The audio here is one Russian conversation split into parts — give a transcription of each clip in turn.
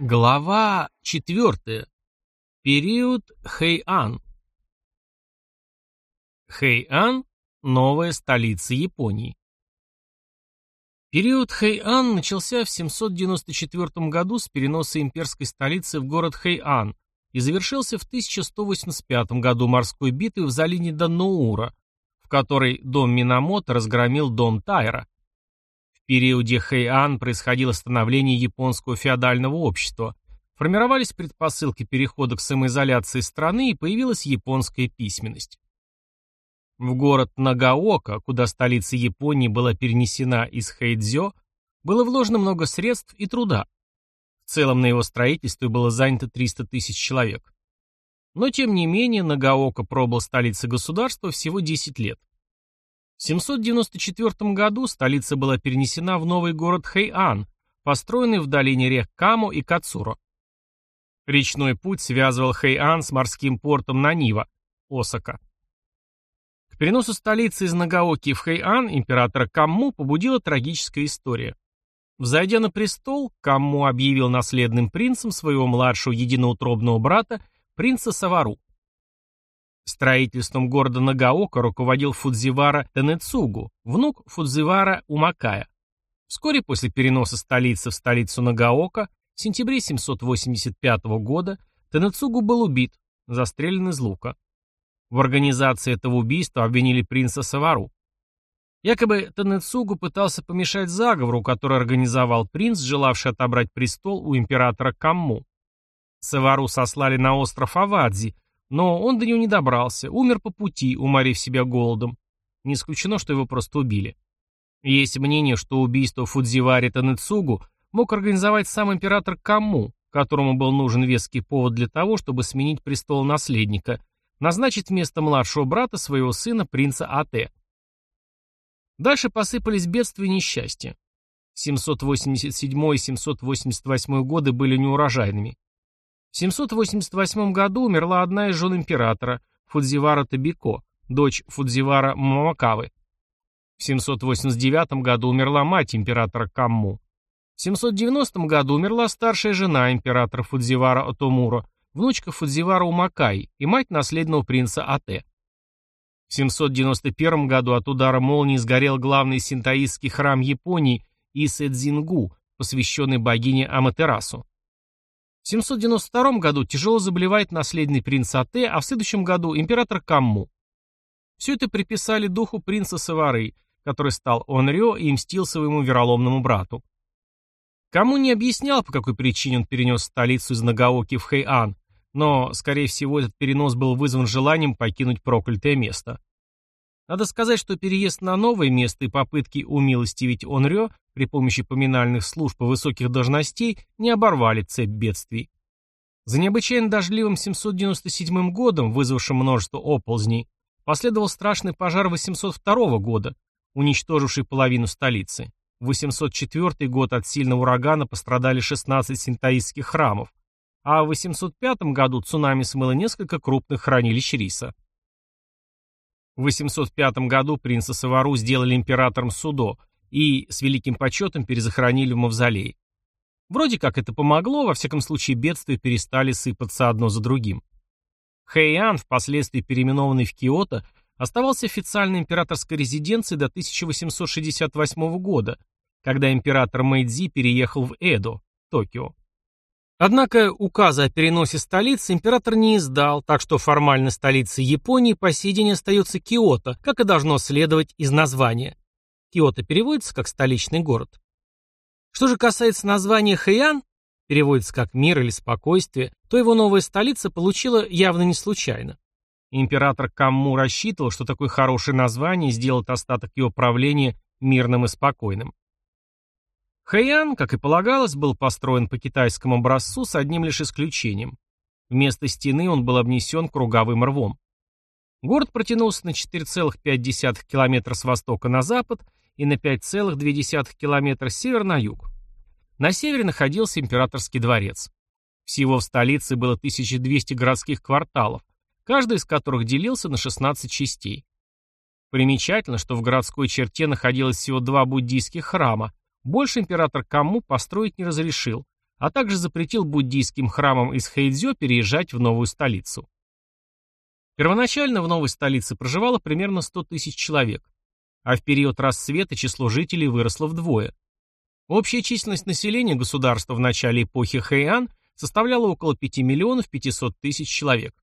Глава 4. Период Хэйан. Хэйан – новая столица Японии. Период Хэйан начался в 794 году с переноса имперской столицы в город Хэйан и завершился в 1185 году морской битвой в заливе Даннуура, в которой дом Минамото разгромил дом Тайра периоде Хэйан происходило становление японского феодального общества, формировались предпосылки перехода к самоизоляции страны и появилась японская письменность. В город Нагаока, куда столица Японии была перенесена из Хэйдзё, было вложено много средств и труда. В целом на его строительстве было занято 300 тысяч человек. Но тем не менее Нагаока пробыл столицей государства всего 10 лет. В 794 году столица была перенесена в новый город Хэйан, построенный в долине рек Камо и Кацуро. Речной путь связывал Хэйан с морским портом Нанива, Осака. К переносу столицы из Нагаоки в Хэйан императора Камму побудила трагическая история. Взойдя на престол, Камму объявил наследным принцем своего младшего единоутробного брата, принца Савару. Строительством города Нагаока руководил Фудзивара Тенецугу, внук Фудзивара Умакая. Вскоре после переноса столицы в столицу Нагаока, в сентябре 785 года, Тенецугу был убит, застрелен из лука. В организации этого убийства обвинили принца Савару. Якобы Тенецугу пытался помешать заговору, который организовал принц, желавший отобрать престол у императора Камму. Савару сослали на остров Авадзи, но он до него не добрался, умер по пути, уморив себя голодом. Не исключено, что его просто убили. Есть мнение, что убийство Фудзивари Танэцугу мог организовать сам император Каму, которому был нужен веский повод для того, чтобы сменить престол наследника, назначить вместо младшего брата своего сына принца Ате. Дальше посыпались бедствия и несчастья. 787 и 788 годы были неурожайными. В 788 году умерла одна из жен императора, Фудзивара Табико, дочь Фудзивара Мамакавы. В 789 году умерла мать императора Камму. В 790 году умерла старшая жена императора Фудзивара Отомура, внучка Фудзивара Умакай и мать наследного принца Ате. В 791 году от удара молнии сгорел главный синтоистский храм Японии Исэдзингу, посвященный богине Аматерасу. В 792 году тяжело заболевает наследный принц Ате, а в следующем году император Камму. Все это приписали духу принца Савары, который стал Онрё и мстил своему вероломному брату. Кому не объяснял, по какой причине он перенес столицу из Нагаоки в Хэйан, но, скорее всего, этот перенос был вызван желанием покинуть проклятое место. Надо сказать, что переезд на новое место и попытки умилостивить Онрё при помощи поминальных служб и высоких должностей не оборвали цепь бедствий. За необычайно дождливым 797 годом, вызвавшим множество оползней, последовал страшный пожар 802 года, уничтоживший половину столицы. В 804 год от сильного урагана пострадали 16 синтаистских храмов, а в 805 году цунами смыло несколько крупных хранилищ риса. В 805 году принца Савару сделали императором Судо и с великим почетом перезахоронили в мавзолее. Вроде как это помогло, во всяком случае бедствия перестали сыпаться одно за другим. Хэйан, впоследствии переименованный в Киото, оставался официальной императорской резиденцией до 1868 года, когда император Мэйдзи переехал в Эдо, Токио. Однако указа о переносе столицы император не издал, так что формально столицей Японии по сей день остается Киото, как и должно следовать из названия. Киото переводится как «столичный город». Что же касается названия Хэйан, переводится как «мир» или «спокойствие», то его новая столица получила явно не случайно. Император Камму рассчитывал, что такое хорошее название сделает остаток его правления мирным и спокойным. Хэйан, как и полагалось, был построен по китайскому образцу с одним лишь исключением. Вместо стены он был обнесен круговым рвом. Город протянулся на 4,5 километра с востока на запад и на 5,2 километра с севера на юг. На севере находился императорский дворец. Всего в столице было 1200 городских кварталов, каждый из которых делился на 16 частей. Примечательно, что в городской черте находилось всего два буддийских храма, больше император Каму построить не разрешил, а также запретил буддийским храмам из Хэйдзё переезжать в новую столицу. Первоначально в новой столице проживало примерно 100 тысяч человек, а в период расцвета число жителей выросло вдвое. Общая численность населения государства в начале эпохи Хэйан составляла около 5 миллионов 500 тысяч человек.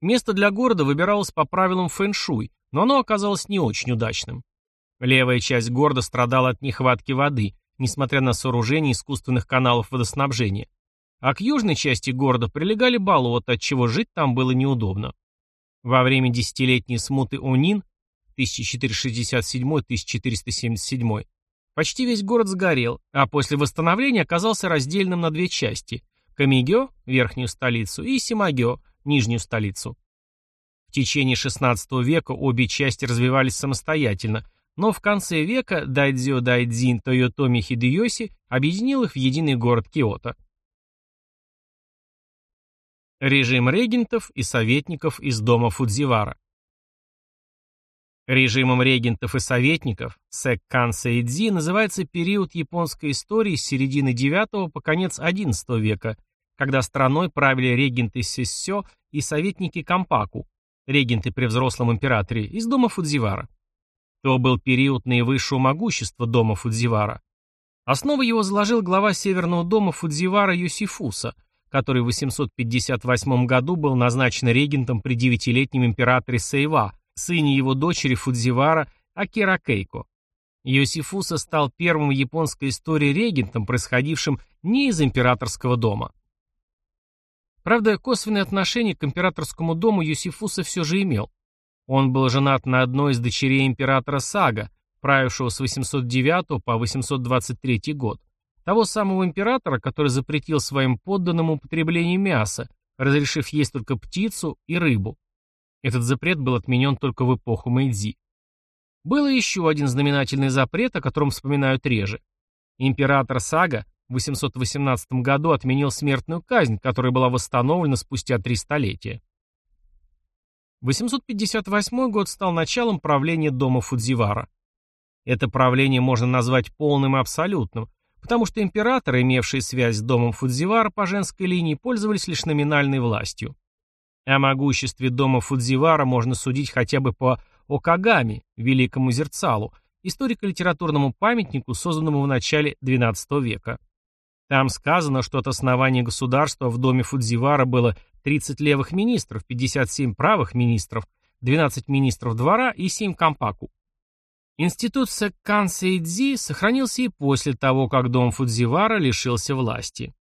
Место для города выбиралось по правилам фэн-шуй, но оно оказалось не очень удачным. Левая часть города страдала от нехватки воды, несмотря на сооружение искусственных каналов водоснабжения. А к южной части города прилегали болота, отчего жить там было неудобно. Во время десятилетней смуты Унин 1467-1477 почти весь город сгорел, а после восстановления оказался раздельным на две части – Камигё, верхнюю столицу, и Симагё, нижнюю столицу. В течение XVI века обе части развивались самостоятельно, но в конце века Дайдзё Дайдзин Тойотоми Хидеёси объединил их в единый город Киото. Режим регентов и советников из дома Фудзивара Режимом регентов и советников Сэккан Сэйдзи называется период японской истории с середины IX по конец XI века, когда страной правили регенты Сессё и советники Кампаку, регенты при взрослом императоре, из дома Фудзивара. То был период наивысшего могущества дома Фудзивара. Основу его заложил глава Северного дома Фудзивара Юсифуса, который в 858 году был назначен регентом при девятилетнем императоре Сейва, сыне его дочери Фудзивара Акира Кейко. Йосифуса стал первым в японской истории регентом, происходившим не из императорского дома. Правда, косвенное отношение к императорскому дому Юсифуса все же имел. Он был женат на одной из дочерей императора Сага, правившего с 809 по 823 год, того самого императора, который запретил своим подданным употребление мяса, разрешив есть только птицу и рыбу. Этот запрет был отменен только в эпоху Мэйдзи. Был еще один знаменательный запрет, о котором вспоминают реже. Император Сага в 818 году отменил смертную казнь, которая была восстановлена спустя три столетия. 858 год стал началом правления дома Фудзивара. Это правление можно назвать полным и абсолютным, потому что императоры, имевшие связь с домом Фудзивара по женской линии, пользовались лишь номинальной властью. О могуществе дома Фудзивара можно судить хотя бы по Окагами, великому зерцалу, историко-литературному памятнику, созданному в начале XII века. Там сказано, что от основания государства в доме Фудзивара было 30 левых министров, 57 правых министров, 12 министров двора и 7 компаку. Институт Сэккан сохранился и после того, как дом Фудзивара лишился власти.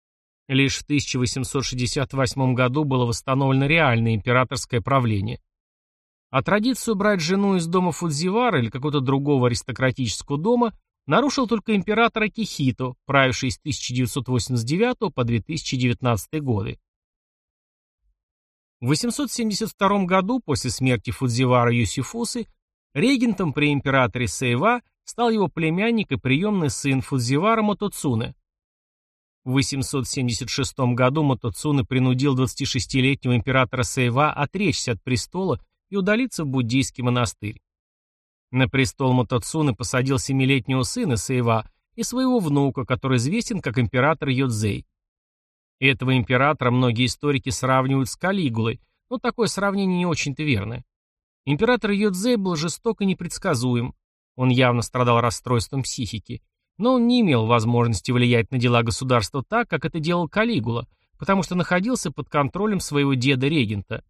Лишь в 1868 году было восстановлено реальное императорское правление. А традицию брать жену из дома Фудзивара или какого-то другого аристократического дома нарушил только император Акихито, правивший с 1989 по 2019 годы. В 872 году, после смерти Фудзивара Юсифусы, регентом при императоре Сейва стал его племянник и приемный сын Фудзивара Мотоцуне. В 876 году Мотоцуне принудил 26-летнего императора Сейва отречься от престола и удалиться в буддийский монастырь. На престол Мотоцуне посадил семилетнего сына Сейва и своего внука, который известен как император Йодзей. Этого императора многие историки сравнивают с Калигулой, но такое сравнение не очень-то верное. Император Йодзей был жесток и непредсказуем. Он явно страдал расстройством психики. Но он не имел возможности влиять на дела государства так, как это делал Калигула, потому что находился под контролем своего деда-регента.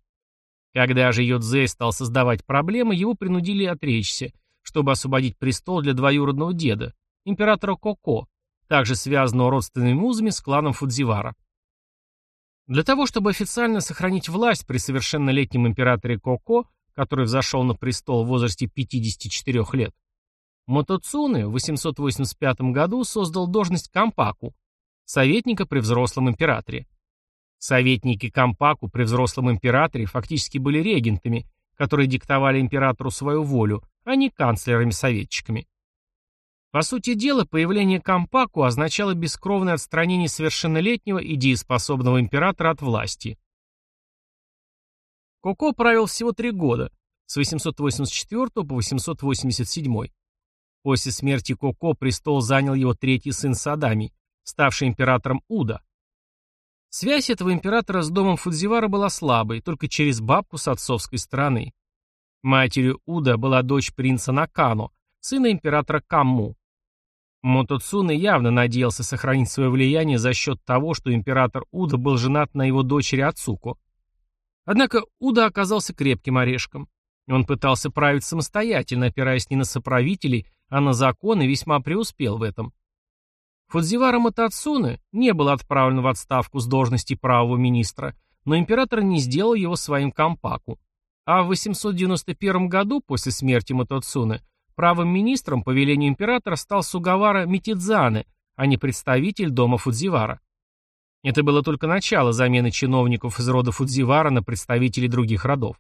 Когда же Йодзей стал создавать проблемы, его принудили отречься, чтобы освободить престол для двоюродного деда, императора Коко, также связанного родственными узами с кланом Фудзивара. Для того, чтобы официально сохранить власть при совершеннолетнем императоре Коко, который взошел на престол в возрасте 54 лет, Мотоцуне в 885 году создал должность Кампаку, советника при взрослом императоре. Советники Кампаку при взрослом императоре фактически были регентами, которые диктовали императору свою волю, а не канцлерами-советчиками. По сути дела, появление Кампаку означало бескровное отстранение совершеннолетнего и дееспособного императора от власти. Коко правил всего три года, с 884 по 887. После смерти Коко престол занял его третий сын Садами, ставший императором Уда. Связь этого императора с домом Фудзивара была слабой, только через бабку с отцовской стороны. Матерью Уда была дочь принца Накано, сына императора Камму. Мотоцуне явно надеялся сохранить свое влияние за счет того, что император Уда был женат на его дочери Ацуко. Однако Уда оказался крепким орешком. Он пытался править самостоятельно, опираясь не на соправителей, а на закон и весьма преуспел в этом. Фудзивара Матацуне не был отправлен в отставку с должности правого министра, но император не сделал его своим компаку. А в 891 году, после смерти Матацуне, правым министром по велению императора стал Сугавара Митидзане, а не представитель дома Фудзивара. Это было только начало замены чиновников из рода Фудзивара на представителей других родов.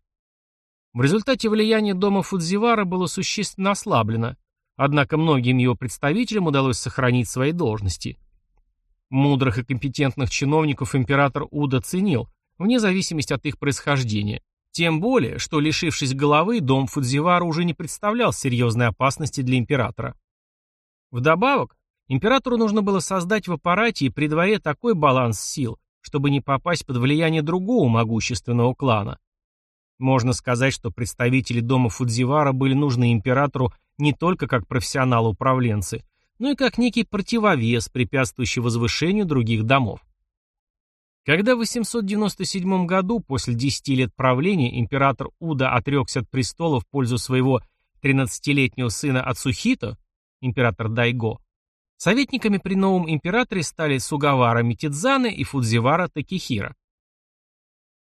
В результате влияние дома Фудзивара было существенно ослаблено, однако многим его представителям удалось сохранить свои должности. Мудрых и компетентных чиновников император Уда ценил, вне зависимости от их происхождения. Тем более, что, лишившись головы, дом Фудзивара уже не представлял серьезной опасности для императора. Вдобавок, императору нужно было создать в аппарате и при дворе такой баланс сил, чтобы не попасть под влияние другого могущественного клана. Можно сказать, что представители дома Фудзивара были нужны императору не только как профессионалы-управленцы, но и как некий противовес, препятствующий возвышению других домов. Когда в 897 году, после 10 лет правления, император Уда отрекся от престола в пользу своего 13-летнего сына Ацухито, император Дайго, советниками при новом императоре стали Сугавара Митидзаны и Фудзивара Такихира.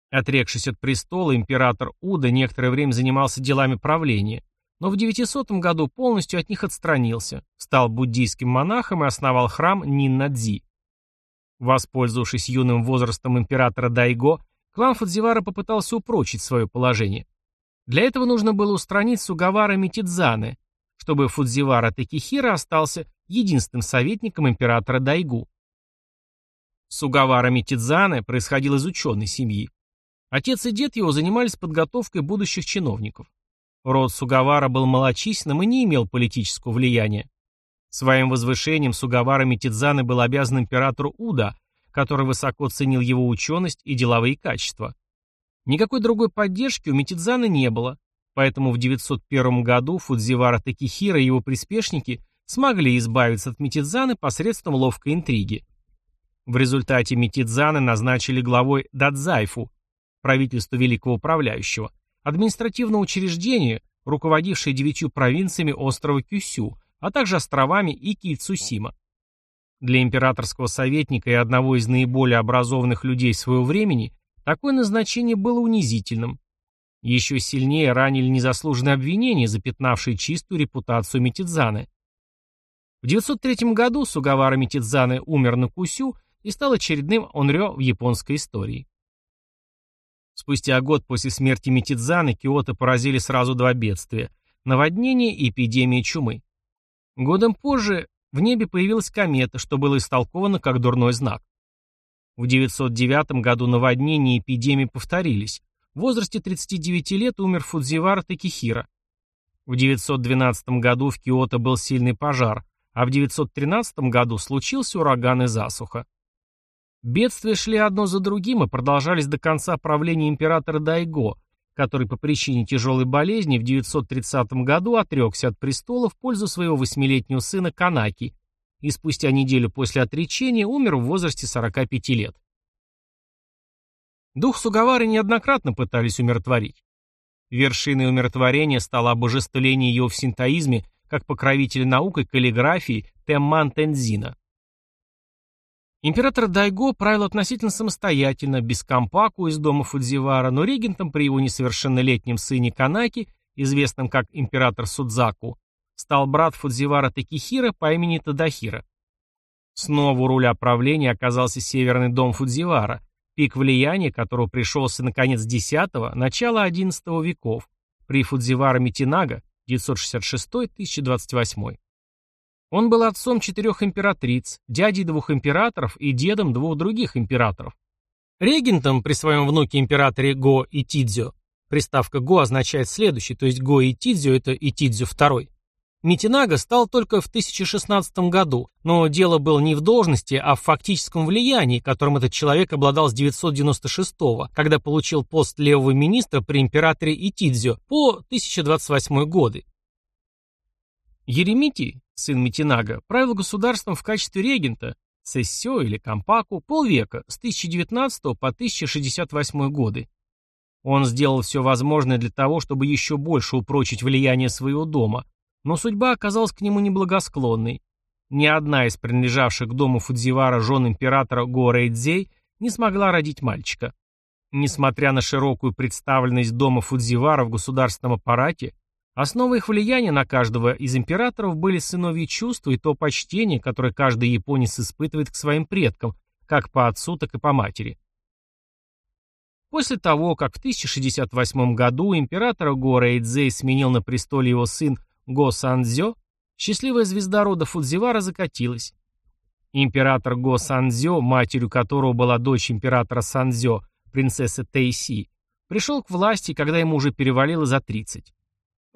Отрекшись от престола, император Уда некоторое время занимался делами правления, но в 900 году полностью от них отстранился, стал буддийским монахом и основал храм Ниннадзи. Воспользовавшись юным возрастом императора Дайго, клан Фудзивара попытался упрочить свое положение. Для этого нужно было устранить Сугавара Митидзаны, чтобы Фудзивара Такихира остался единственным советником императора Дайгу. Сугавара Митидзаны происходил из ученой семьи. Отец и дед его занимались подготовкой будущих чиновников. Род Сугавара был малочисленным и не имел политического влияния. Своим возвышением Сугавара Митидзаны был обязан императору Уда, который высоко ценил его ученость и деловые качества. Никакой другой поддержки у Митидзаны не было, поэтому в 901 году Фудзивара Такихира и его приспешники смогли избавиться от Митидзаны посредством ловкой интриги. В результате Митидзаны назначили главой Дадзайфу, правительства великого управляющего, административное учреждение, руководившее девятью провинциями острова Кюсю, а также островами Ики и Цусима. Для императорского советника и одного из наиболее образованных людей своего времени такое назначение было унизительным. Еще сильнее ранили незаслуженные обвинения, запятнавшие чистую репутацию Митидзаны. В 903 году Сугавара Митидзаны умер на Кусю и стал очередным онрё в японской истории. Спустя год после смерти Митидзаны Киото поразили сразу два бедствия – наводнение и эпидемия чумы. Годом позже в небе появилась комета, что было истолковано как дурной знак. В 909 году наводнения и эпидемии повторились. В возрасте 39 лет умер Фудзивара Такихира. В 912 году в Киото был сильный пожар, а в 913 году случился ураган и засуха. Бедствия шли одно за другим и продолжались до конца правления императора Дайго, который по причине тяжелой болезни в 930 году отрекся от престола в пользу своего восьмилетнего сына Канаки и спустя неделю после отречения умер в возрасте 45 лет. Дух Сугавары неоднократно пытались умиротворить. Вершиной умиротворения стало обожествление его в синтоизме как покровителя наук и каллиграфии Темман Тензина. Император Дайго правил относительно самостоятельно, без компаку из дома Фудзивара, но регентом при его несовершеннолетнем сыне Канаки, известном как император Судзаку, стал брат Фудзивара Такихира по имени Тадахира. Снова у руля правления оказался северный дом Фудзивара, пик влияния которого пришелся на конец X – начало XI веков, при Фудзивара Митинага 966-1028. Он был отцом четырех императриц, дядей двух императоров и дедом двух других императоров. Регентом при своем внуке императоре Го и Тидзё, приставка Го означает следующий, то есть Го и Тидзё это и Тидзё второй, Митинага стал только в 1016 году, но дело было не в должности, а в фактическом влиянии, которым этот человек обладал с 996 когда получил пост левого министра при императоре Итидзё по 1028 годы. Еремитий, сын Митинага, правил государством в качестве регента, сессио или компаку, полвека, с 1019 по 1068 годы. Он сделал все возможное для того, чтобы еще больше упрочить влияние своего дома, но судьба оказалась к нему неблагосклонной. Ни одна из принадлежавших к дому Фудзивара жен императора Горэйдзей не смогла родить мальчика. Несмотря на широкую представленность дома Фудзивара в государственном аппарате, основой их влияния на каждого из императоров были сыновьи чувства и то почтение, которое каждый японец испытывает к своим предкам, как по отцу, так и по матери. После того, как в 1068 году императора Горэйдзей сменил на престоле его сын Го Сандзё, счастливая звезда рода Фудзивара закатилась. Император Го Сандзё, матерью которого была дочь императора Сандзё, принцесса Тэйси, пришел к власти, когда ему уже перевалило за 30.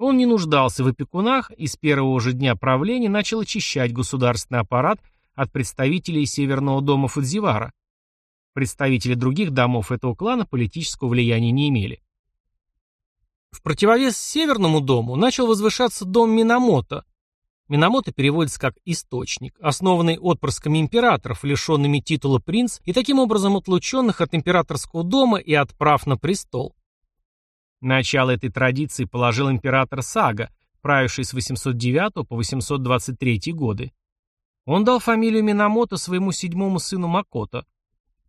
Он не нуждался в опекунах и с первого же дня правления начал очищать государственный аппарат от представителей Северного дома Фудзивара. Представители других домов этого клана политического влияния не имели. В противовес Северному дому начал возвышаться дом Минамото. Минамото переводится как «источник», основанный отпрысками императоров, лишенными титула принц и таким образом отлученных от императорского дома и от прав на престол. Начало этой традиции положил император Сага, правивший с 809 по 823 годы. Он дал фамилию Минамото своему седьмому сыну Макото.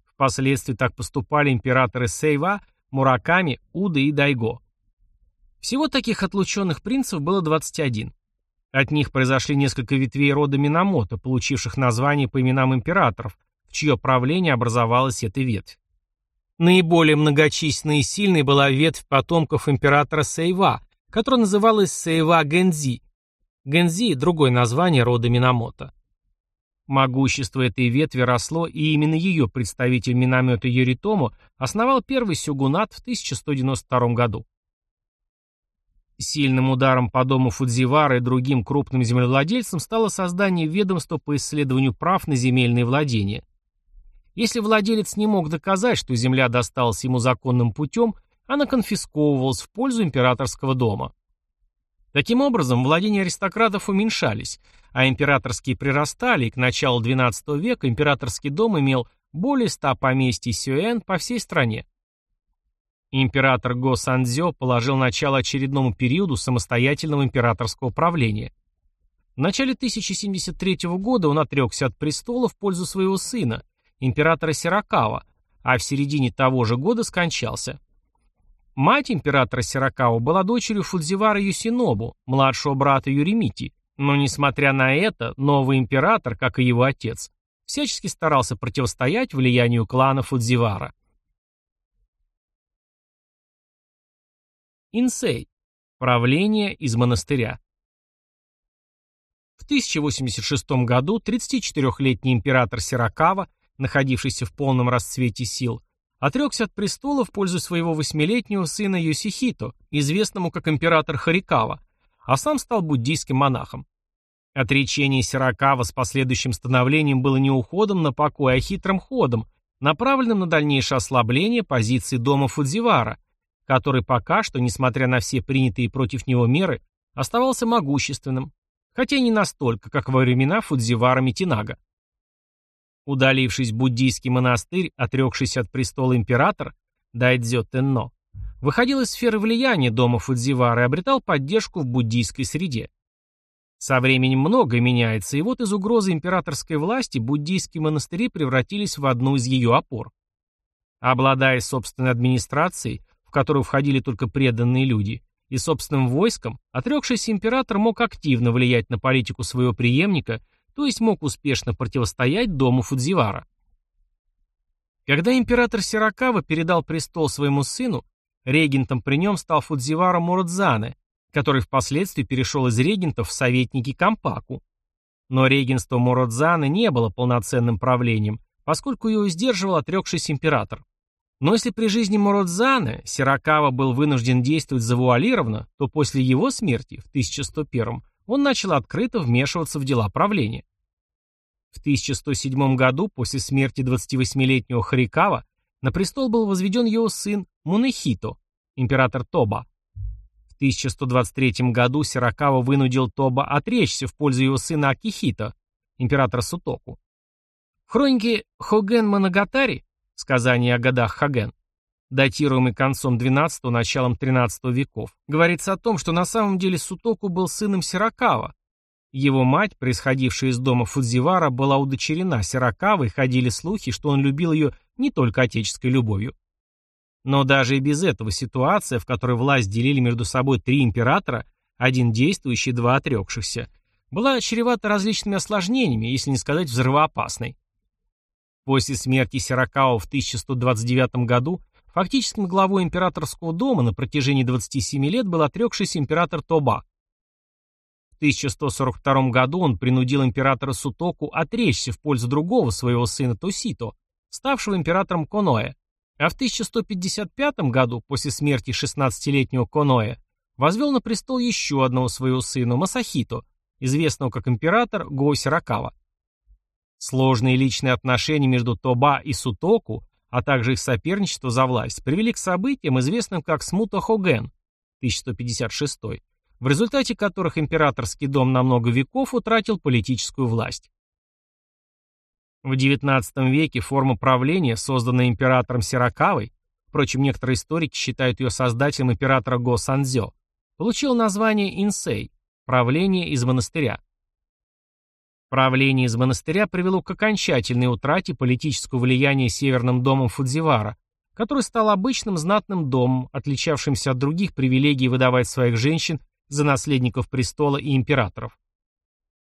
Впоследствии так поступали императоры Сейва, Мураками, Уда и Дайго. Всего таких отлученных принцев было 21. От них произошли несколько ветвей рода Минамото, получивших название по именам императоров, в чье правление образовалась эта ветвь. Наиболее многочисленной и сильной была ветвь потомков императора Сейва, которая называлась Сейва Гензи. Гензи – другое название рода Минамото. Могущество этой ветви росло, и именно ее представитель Минамото Йоритому основал первый сёгунат в 1192 году. Сильным ударом по дому Фудзивара и другим крупным землевладельцам стало создание ведомства по исследованию прав на земельные владения. Если владелец не мог доказать, что земля досталась ему законным путем, она конфисковывалась в пользу императорского дома. Таким образом, владения аристократов уменьшались, а императорские прирастали, и к началу XII века императорский дом имел более ста поместий сюэн по всей стране. Император Го Сандзё положил начало очередному периоду самостоятельного императорского правления. В начале 1073 года он отрекся от престола в пользу своего сына, императора Сиракава, а в середине того же года скончался. Мать императора Сиракава была дочерью Фудзивара Юсинобу, младшего брата Юримити, но, несмотря на это, новый император, как и его отец, всячески старался противостоять влиянию клана Фудзивара. Инсей. Правление из монастыря. В 1086 году 34-летний император Сиракава, находившийся в полном расцвете сил, отрекся от престола в пользу своего восьмилетнего сына Йосихито, известному как император Харикава, а сам стал буддийским монахом. Отречение Сиракава с последующим становлением было не уходом на покой, а хитрым ходом, направленным на дальнейшее ослабление позиции дома Фудзивара, который пока что, несмотря на все принятые против него меры, оставался могущественным, хотя не настолько, как во времена Фудзивара Митинага. Удалившись в буддийский монастырь, отрекшийся от престола император, Дайдзё Тенно, выходил из сферы влияния дома Фудзивара и обретал поддержку в буддийской среде. Со временем многое меняется, и вот из угрозы императорской власти буддийские монастыри превратились в одну из ее опор. Обладая собственной администрацией, которую входили только преданные люди, и собственным войском, отрекшийся император мог активно влиять на политику своего преемника, то есть мог успешно противостоять дому Фудзивара. Когда император Сиракава передал престол своему сыну, регентом при нем стал Фудзивара Муродзане, который впоследствии перешел из регентов в советники Кампаку. Но регенство Муродзаны не было полноценным правлением, поскольку его сдерживал отрекшийся император. Но если при жизни Мородзаны Сиракава был вынужден действовать завуалированно, то после его смерти в 1101 он начал открыто вмешиваться в дела правления. В 1107 году, после смерти 28-летнего Харикава, на престол был возведен его сын Мунехито, император Тоба. В 1123 году Сиракава вынудил Тоба отречься в пользу его сына Акихито, императора Сутоку. В хронике Хоген Моногатари, сказание о годах Хаген, датируемый концом XII – началом XIII веков, говорится о том, что на самом деле Сутоку был сыном Сиракава. Его мать, происходившая из дома Фудзивара, была удочерена Сиракавой, ходили слухи, что он любил ее не только отеческой любовью. Но даже и без этого ситуация, в которой власть делили между собой три императора, один действующий, два отрекшихся, была чревата различными осложнениями, если не сказать взрывоопасной. После смерти Сиракао в 1129 году фактическим главой императорского дома на протяжении 27 лет был отрекшийся император Тоба. В 1142 году он принудил императора Сутоку отречься в пользу другого своего сына Тосито, ставшего императором Коноэ, а в 1155 году, после смерти 16-летнего Коноэ, возвел на престол еще одного своего сына, Масахито, известного как император Гоусиракава. Сложные личные отношения между Тоба и Сутоку, а также их соперничество за власть, привели к событиям, известным как Смута Хоген, 1156, в результате которых императорский дом на много веков утратил политическую власть. В XIX веке форма правления, созданная императором Сиракавой, впрочем, некоторые историки считают ее создателем императора Го Санзё, получила название инсей – правление из монастыря. Правление из монастыря привело к окончательной утрате политического влияния Северным домом Фудзивара, который стал обычным знатным домом, отличавшимся от других привилегий выдавать своих женщин за наследников престола и императоров.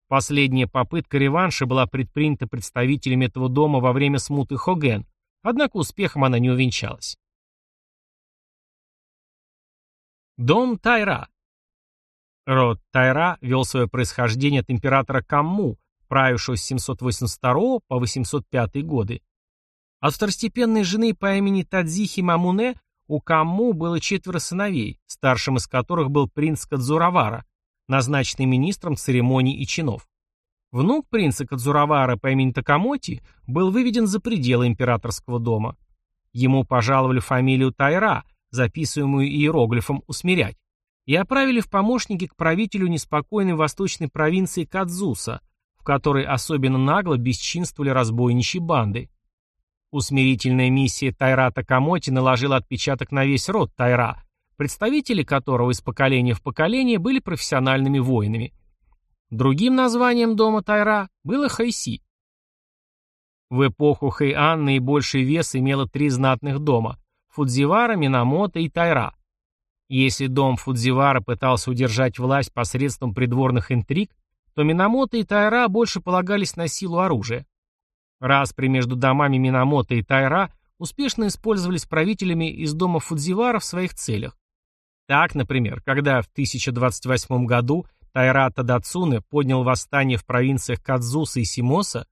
Последняя попытка реванша была предпринята представителями этого дома во время смуты Хоген, однако успехом она не увенчалась. Дом Тайра Род Тайра вел свое происхождение от императора Камму, правившего с 782 по 805 годы. От второстепенной жены по имени Тадзихи Мамуне у Камму было четверо сыновей, старшим из которых был принц Кадзуравара, назначенный министром церемоний и чинов. Внук принца Кадзуравара по имени Такамоти был выведен за пределы императорского дома. Ему пожаловали фамилию Тайра, записываемую иероглифом «усмирять», и отправили в помощники к правителю неспокойной восточной провинции Кадзуса, в которой особенно нагло бесчинствовали разбойничьи банды. Усмирительная миссия Тайра Такамоти наложила отпечаток на весь род Тайра, представители которого из поколения в поколение были профессиональными воинами. Другим названием дома Тайра было Хайси. В эпоху Хэйан наибольший вес имело три знатных дома – Фудзивара, Минамото и Тайра. Если дом Фудзивара пытался удержать власть посредством придворных интриг, то Минамото и Тайра больше полагались на силу оружия. Распри между домами Минамото и Тайра успешно использовались правителями из дома Фудзивара в своих целях. Так, например, когда в 1028 году Тайра Тадацуне поднял восстание в провинциях Кадзуса и Симоса,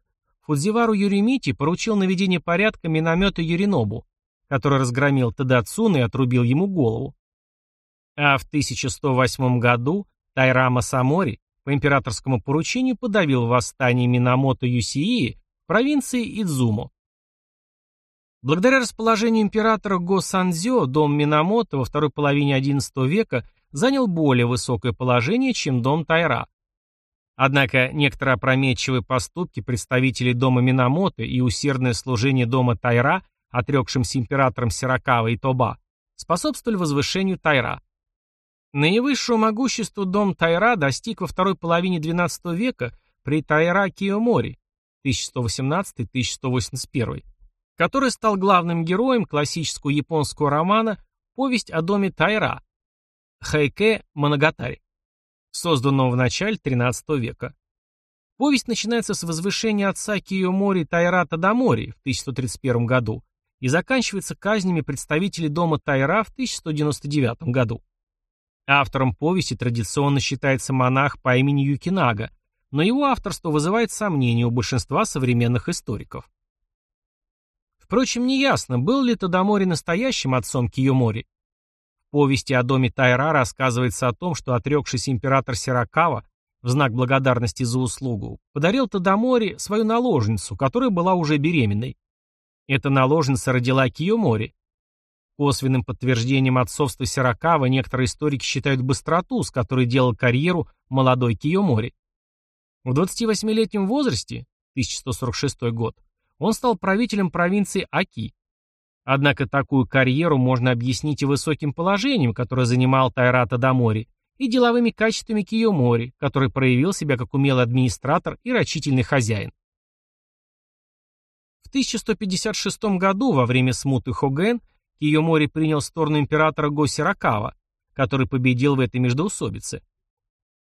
Фудзивару Юримити поручил наведение порядка миномета Юринобу, который разгромил Тадацуне и отрубил ему голову. А в 1108 году Тайра Масамори по императорскому поручению подавил восстание Минамото Юсии в провинции Идзумо. Благодаря расположению императора Го Сандзё дом Минамото во второй половине XI века занял более высокое положение, чем дом Тайра. Однако некоторые опрометчивые поступки представителей дома Минамото и усердное служение дома Тайра, отрекшимся императором Сиракава и Тоба, способствовали возвышению Тайра. Наивысшего могущества дом Тайра достиг во второй половине XII века при Тайра Киомори 1118-1181 который стал главным героем классического японского романа «Повесть о доме Тайра» Хайке Моногатари, созданного в начале XIII века. Повесть начинается с возвышения отца Киомори Тайра Тадамори в 1131 году и заканчивается казнями представителей дома Тайра в 1199 году. Автором повести традиционно считается монах по имени Юкинага, но его авторство вызывает сомнения у большинства современных историков. Впрочем, неясно, был ли Тадамори настоящим отцом Киомори. В повести о доме Тайра рассказывается о том, что отрекшийся император Сиракава в знак благодарности за услугу, подарил Тадамори свою наложницу, которая была уже беременной. Эта наложница родила Киомори. Косвенным подтверждением отцовства Сиракава некоторые историки считают быстроту, с которой делал карьеру молодой Киомори. В 28-летнем возрасте, 1146 год, он стал правителем провинции Аки. Однако такую карьеру можно объяснить и высоким положением, которое занимал Тайрата Дамори, и деловыми качествами Киомори, который проявил себя как умелый администратор и рачительный хозяин. В 1156 году, во время смуты Хоген, Киомори принял сторону императора Го-Сиракава, который победил в этой междоусобице.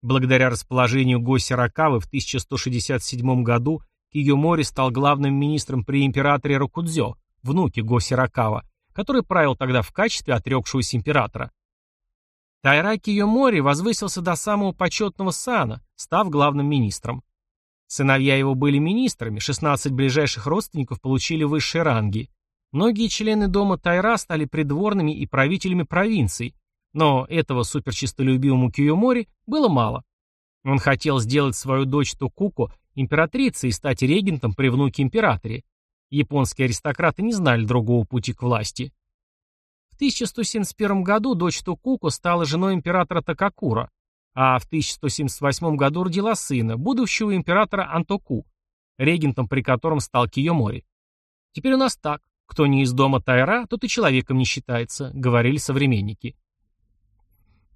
Благодаря расположению Го-Сиракавы в 1167 году Киомори стал главным министром при императоре Рокудзё, внуке Го-Сиракава, который правил тогда в качестве отрекшегося императора. Тайра Киомори возвысился до самого почетного сана, став главным министром. Сыновья его были министрами, 16 ближайших родственников получили высшие ранги. Многие члены дома Тайра стали придворными и правителями провинций, но этого суперчистолюбивому Киомори было мало. Он хотел сделать свою дочь Токуко императрицей и стать регентом при внуке императоре. Японские аристократы не знали другого пути к власти. В 1171 году дочь Токуко стала женой императора Такакура, а в 1178 году родила сына, будущего императора Антоку, регентом при котором стал Киомори. Теперь у нас так, кто не из дома Тайра, тот и человеком не считается, говорили современники.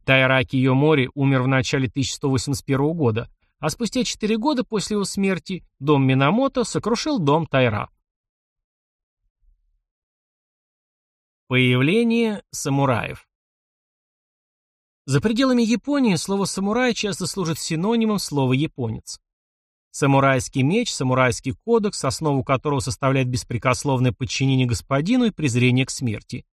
Тайра Киомори умер в начале 1181 года, а спустя 4 года после его смерти дом Минамото сокрушил дом Тайра. Появление самураев за пределами Японии слово «самурай» часто служит синонимом слова «японец». Самурайский меч, самурайский кодекс, основу которого составляет беспрекословное подчинение господину и презрение к смерти.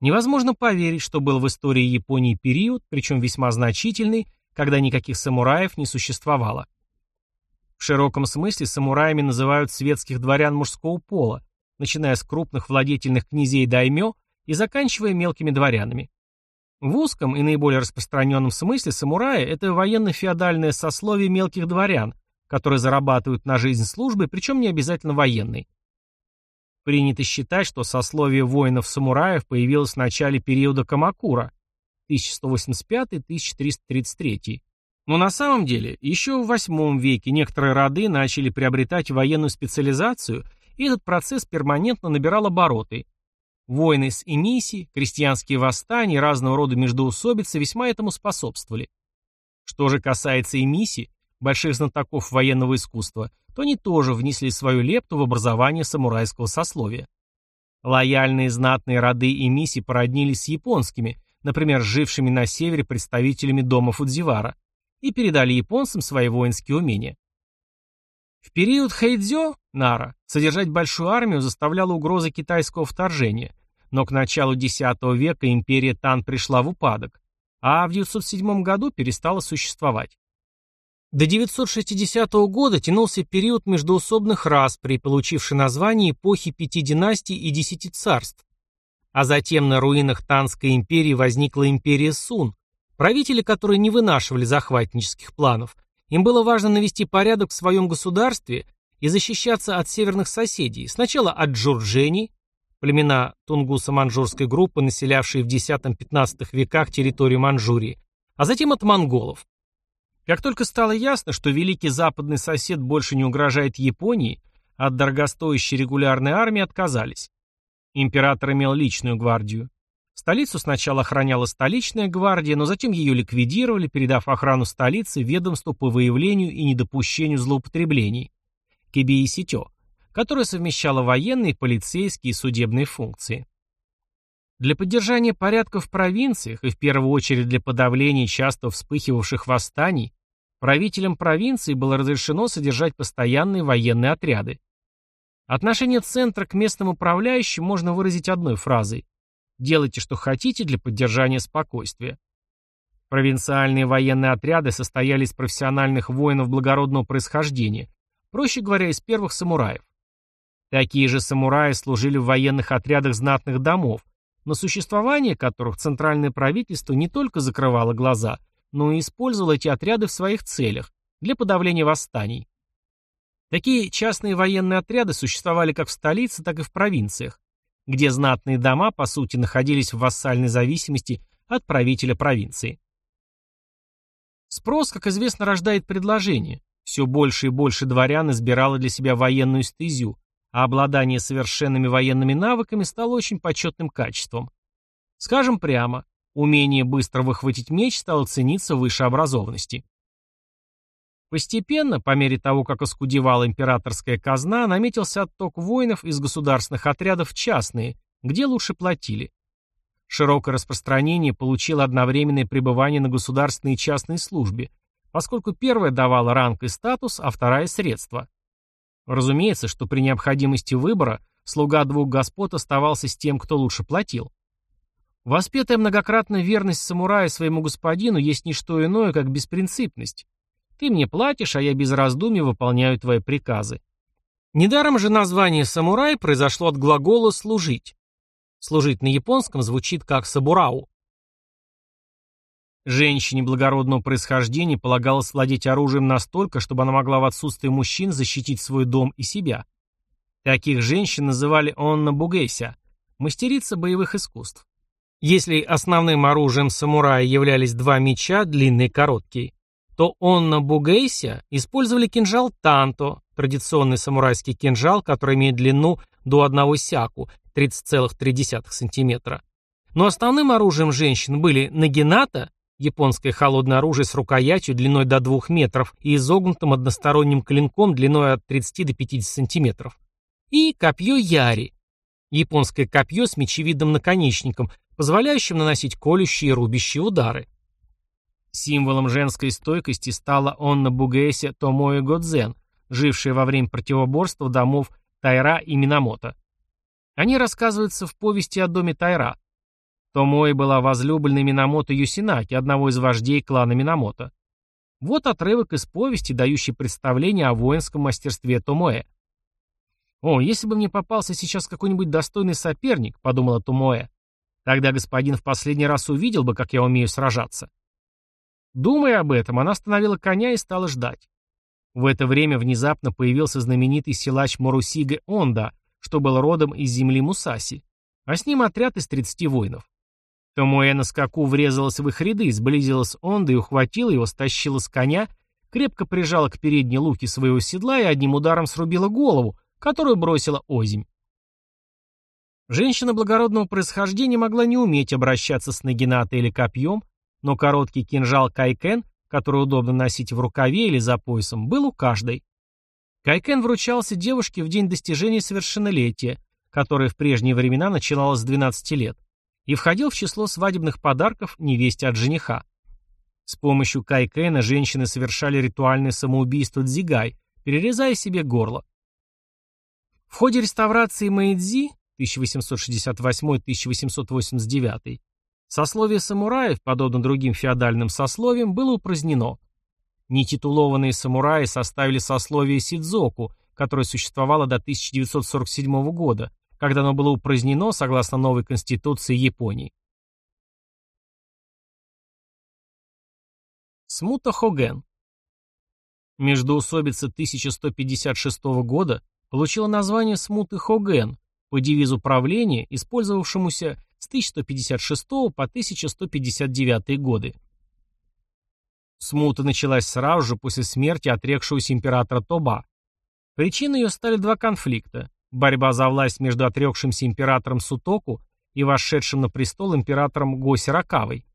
Невозможно поверить, что был в истории Японии период, причем весьма значительный, когда никаких самураев не существовало. В широком смысле самураями называют светских дворян мужского пола, начиная с крупных владетельных князей даймё и заканчивая мелкими дворянами. В узком и наиболее распространенном смысле самураи – это военно-феодальное сословие мелких дворян, которые зарабатывают на жизнь службы, причем не обязательно военной. Принято считать, что сословие воинов-самураев появилось в начале периода Камакура 1185-1333. Но на самом деле еще в VIII веке некоторые роды начали приобретать военную специализацию, и этот процесс перманентно набирал обороты, Войны с эмиссией, крестьянские восстания, разного рода междоусобицы весьма этому способствовали. Что же касается эмиссий, больших знатоков военного искусства, то они тоже внесли свою лепту в образование самурайского сословия. Лояльные знатные роды эмиссий породнились с японскими, например, жившими на севере представителями дома Фудзивара, и передали японцам свои воинские умения. В период Хэйдзё, Нара, содержать большую армию заставляла угроза китайского вторжения, но к началу X века империя Тан пришла в упадок, а в 907 году перестала существовать. До 960 года тянулся период междоусобных расприй, получивший название эпохи пяти династий и десяти царств. А затем на руинах Танской империи возникла империя Сун, правители которой не вынашивали захватнических планов, им было важно навести порядок в своем государстве и защищаться от северных соседей, сначала от джурджени, племена тунгуса-манжурской группы, населявшие в X-XV веках территорию Манчжурии, а затем от монголов. Как только стало ясно, что великий западный сосед больше не угрожает Японии, от дорогостоящей регулярной армии отказались. Император имел личную гвардию. Столицу сначала охраняла столичная гвардия, но затем ее ликвидировали, передав охрану столицы ведомству по выявлению и недопущению злоупотреблений – Кибииситё, которое совмещало военные, полицейские и судебные функции. Для поддержания порядка в провинциях и в первую очередь для подавления часто вспыхивавших восстаний правителям провинции было разрешено содержать постоянные военные отряды. Отношение центра к местным управляющим можно выразить одной фразой Делайте, что хотите для поддержания спокойствия. Провинциальные военные отряды состояли из профессиональных воинов благородного происхождения, проще говоря, из первых самураев. Такие же самураи служили в военных отрядах знатных домов, на существование которых центральное правительство не только закрывало глаза, но и использовал эти отряды в своих целях для подавления восстаний. Такие частные военные отряды существовали как в столице, так и в провинциях, где знатные дома, по сути, находились в вассальной зависимости от правителя провинции. Спрос, как известно, рождает предложение. Все больше и больше дворян избирало для себя военную стезю, а обладание совершенными военными навыками стало очень почетным качеством. Скажем прямо, умение быстро выхватить меч стало цениться выше образованности. Постепенно, по мере того, как оскудевала императорская казна, наметился отток воинов из государственных отрядов в частные, где лучше платили. Широкое распространение получило одновременное пребывание на государственной и частной службе, поскольку первая давала ранг и статус, а вторая – средства. Разумеется, что при необходимости выбора слуга двух господ оставался с тем, кто лучше платил. Воспетая многократно верность самурая своему господину есть не что иное, как беспринципность. Ты мне платишь, а я без раздумий выполняю твои приказы. Недаром же название «самурай» произошло от глагола «служить». Служить на японском звучит как «сабурау». Женщине благородного происхождения полагалось владеть оружием настолько, чтобы она могла в отсутствие мужчин защитить свой дом и себя. Таких женщин называли онна бугейся, мастерица боевых искусств. Если основным оружием самурая являлись два меча, длинный и короткий, то онна бугейся использовали кинжал танто, традиционный самурайский кинжал, который имеет длину до одного сяку, 30,3 см. Но основным оружием женщин были нагината, японское холодное оружие с рукоятью длиной до 2 метров и изогнутым односторонним клинком длиной от 30 до 50 см, и копье яри, японское копье с мечевидным наконечником, позволяющим наносить колющие и рубящие удары. Символом женской стойкости стала Онна Бугэся Томоэ Годзен, жившая во время противоборства домов Тайра и Минамото. Они рассказываются в повести о доме Тайра. Томоэ была возлюбленной Минамото Юсинаки, одного из вождей клана Минамото. Вот отрывок из повести, дающий представление о воинском мастерстве Томоэ. «О, если бы мне попался сейчас какой-нибудь достойный соперник», — подумала Томоэ, «тогда господин в последний раз увидел бы, как я умею сражаться». Думая об этом, она остановила коня и стала ждать. В это время внезапно появился знаменитый силач Морусиге Онда, что был родом из земли Мусаси, а с ним отряд из 30 воинов. Томуэ на скаку врезалась в их ряды, сблизилась Онда и ухватила его, стащила с коня, крепко прижала к передней луке своего седла и одним ударом срубила голову, которую бросила озимь. Женщина благородного происхождения могла не уметь обращаться с нагинатой или копьем, но короткий кинжал кайкен, который удобно носить в рукаве или за поясом, был у каждой. Кайкен вручался девушке в день достижения совершеннолетия, которое в прежние времена начиналось с 12 лет, и входил в число свадебных подарков невесте от жениха. С помощью кайкена женщины совершали ритуальное самоубийство дзигай, перерезая себе горло. В ходе реставрации Мэйдзи 1868-1889 Сословие самураев, подобно другим феодальным сословиям, было упразднено. Нетитулованные самураи составили сословие Сидзоку, которое существовало до 1947 года, когда оно было упразднено согласно новой конституции Японии. Смута Хоген Междоусобица 1156 года получила название Смуты Хоген по девизу правления, использовавшемуся с 1156 по 1159 годы. Смута началась сразу же после смерти отрекшегося императора Тоба. Причиной ее стали два конфликта – борьба за власть между отрекшимся императором Сутоку и вошедшим на престол императором Госиракавой.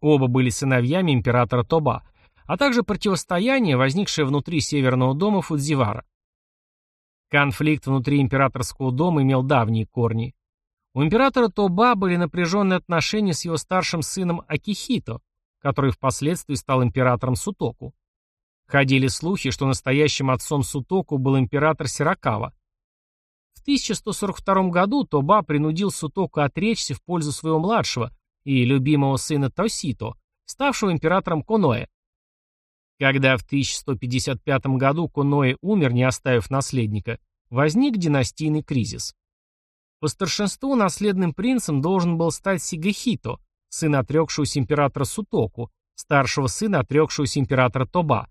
Оба были сыновьями императора Тоба, а также противостояние, возникшее внутри Северного дома Фудзивара. Конфликт внутри императорского дома имел давние корни. У императора Тоба были напряженные отношения с его старшим сыном Акихито, который впоследствии стал императором Сутоку. Ходили слухи, что настоящим отцом Сутоку был император Сиракава. В 1142 году Тоба принудил Сутоку отречься в пользу своего младшего и любимого сына Тосито, ставшего императором Коноэ. Когда в 1155 году Коноэ умер, не оставив наследника, возник династийный кризис. По старшинству наследным принцем должен был стать Сигахито, сын отрекшегося императора Сутоку, старшего сына отрекшегося императора Тоба.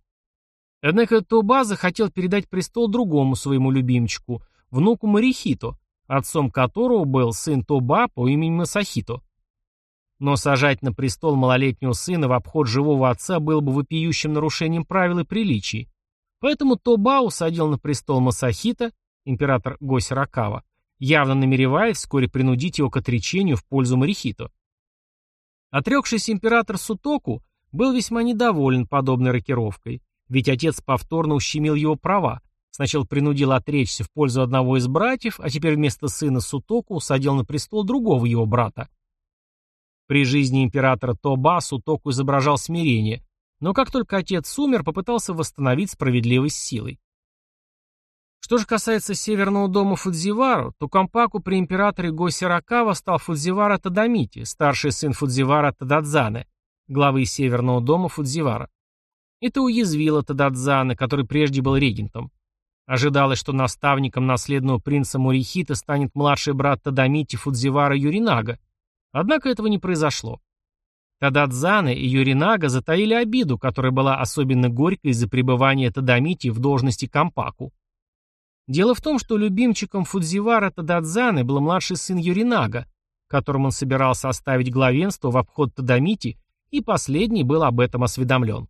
Однако Тоба захотел передать престол другому своему любимчику, внуку Марихито, отцом которого был сын Тоба по имени Масахито. Но сажать на престол малолетнего сына в обход живого отца было бы вопиющим нарушением правил и приличий. Поэтому Тоба усадил на престол Масахита, император Госиракава, явно намереваясь вскоре принудить его к отречению в пользу Марихито. Отрекшийся император Сутоку был весьма недоволен подобной рокировкой, ведь отец повторно ущемил его права, сначала принудил отречься в пользу одного из братьев, а теперь вместо сына Сутоку усадил на престол другого его брата. При жизни императора Тоба Сутоку изображал смирение, но как только отец умер, попытался восстановить справедливость силой. Что же касается северного дома Фудзивару, то Кампаку при императоре Госиракава стал Фудзивара Тадамити, старший сын Фудзивара Тададзане, главы северного дома Фудзивара. Это уязвило Тададзана, который прежде был регентом. Ожидалось, что наставником наследного принца Мурихита станет младший брат Тадамити Фудзивара Юринага, однако этого не произошло. Тададзаны и Юринага затаили обиду, которая была особенно горькой из-за пребывания Тадамити в должности Кампаку. Дело в том, что любимчиком Фудзивара Тададзаны был младший сын Юринага, которому он собирался оставить главенство в обход Тадамити, и последний был об этом осведомлен.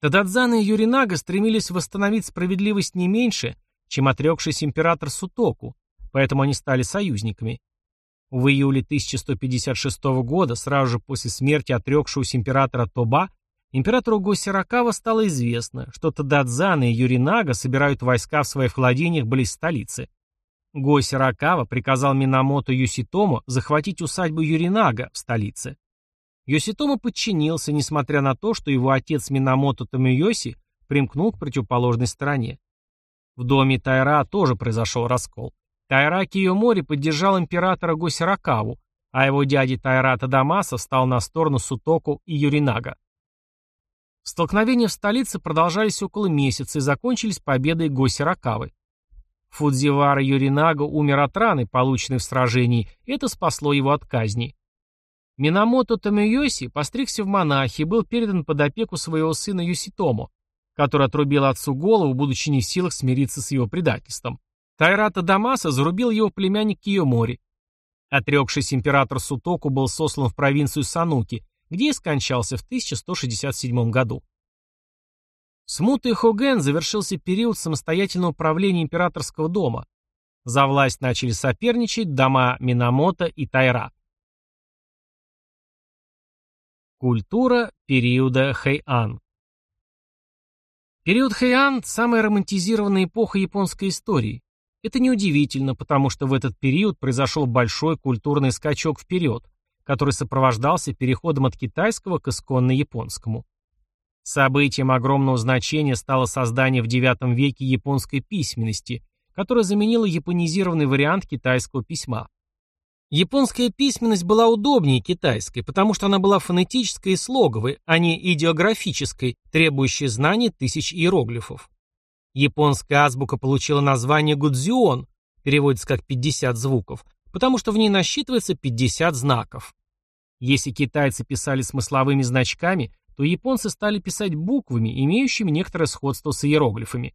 Тададзаны и Юринага стремились восстановить справедливость не меньше, чем отрекшийся император Сутоку, поэтому они стали союзниками. В июле 1156 года, сразу же после смерти отрекшегося императора Тоба, Императору Госиракава стало известно, что Тададзаны и Юринага собирают войска в своих владениях близ столицы. Госиракава приказал Минамото Юситому захватить усадьбу Юринага в столице. Йоситомо подчинился, несмотря на то, что его отец Минамото Томиоси примкнул к противоположной стороне. В доме Тайра тоже произошел раскол. Тайра Киомори поддержал императора Госиракаву, а его дядя Тайра Тадамаса встал на сторону Сутоку и Юринага. Столкновения в столице продолжались около месяца и закончились победой Госиракавы. Фудзивара Юринага умер от раны, полученной в сражении, это спасло его от казни. Минамото Томиоси постригся в монахи и был передан под опеку своего сына Юситому, который отрубил отцу голову, будучи не в силах смириться с его предательством. Тайрата Дамаса зарубил его племянник Киомори. Отрекшийся император Сутоку был сослан в провинцию Сануки, где и скончался в 1167 году. С Мутой Хоген завершился период самостоятельного правления императорского дома. За власть начали соперничать дома Минамото и Тайра. Культура периода Хэйан Период Хэйан – самая романтизированная эпоха японской истории. Это неудивительно, потому что в этот период произошел большой культурный скачок вперед, который сопровождался переходом от китайского к исконно японскому. Событием огромного значения стало создание в IX веке японской письменности, которая заменила японизированный вариант китайского письма. Японская письменность была удобнее китайской, потому что она была фонетической и слоговой, а не идеографической, требующей знаний тысяч иероглифов. Японская азбука получила название гудзион, переводится как 50 звуков, потому что в ней насчитывается 50 знаков. Если китайцы писали смысловыми значками, то японцы стали писать буквами, имеющими некоторое сходство с иероглифами.